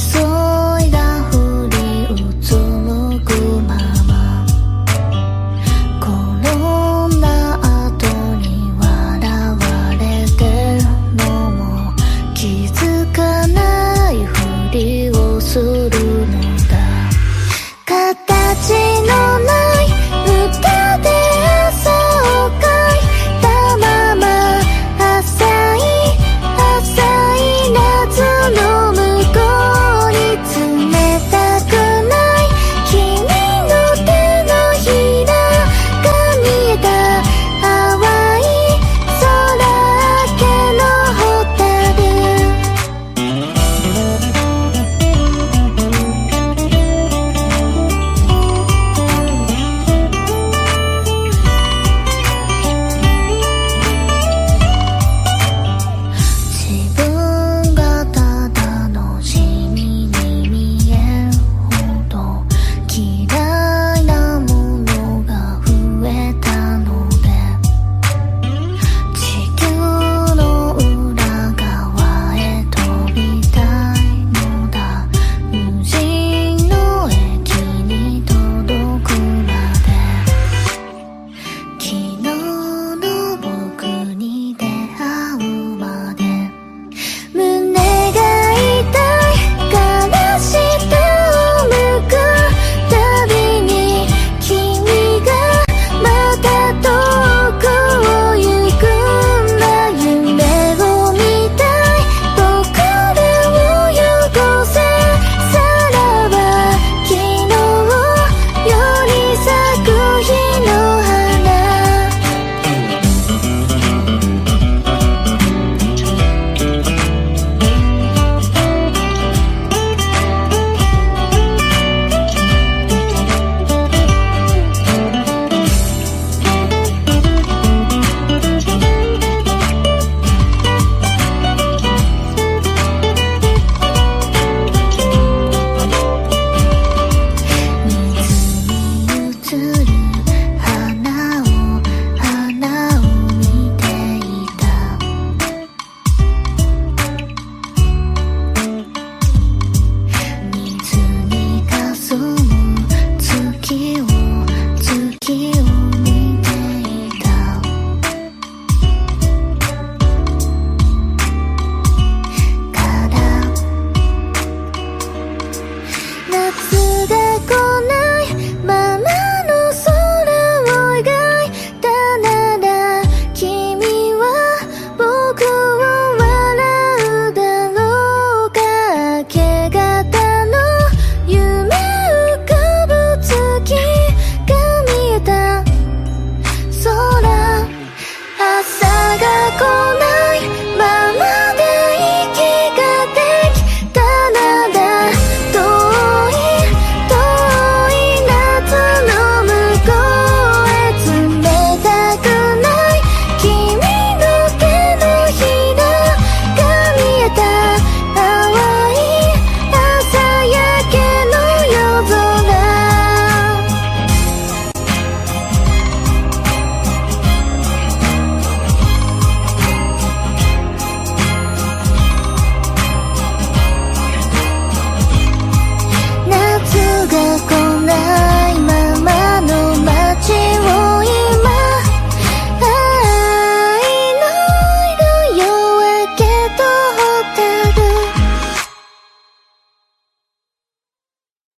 so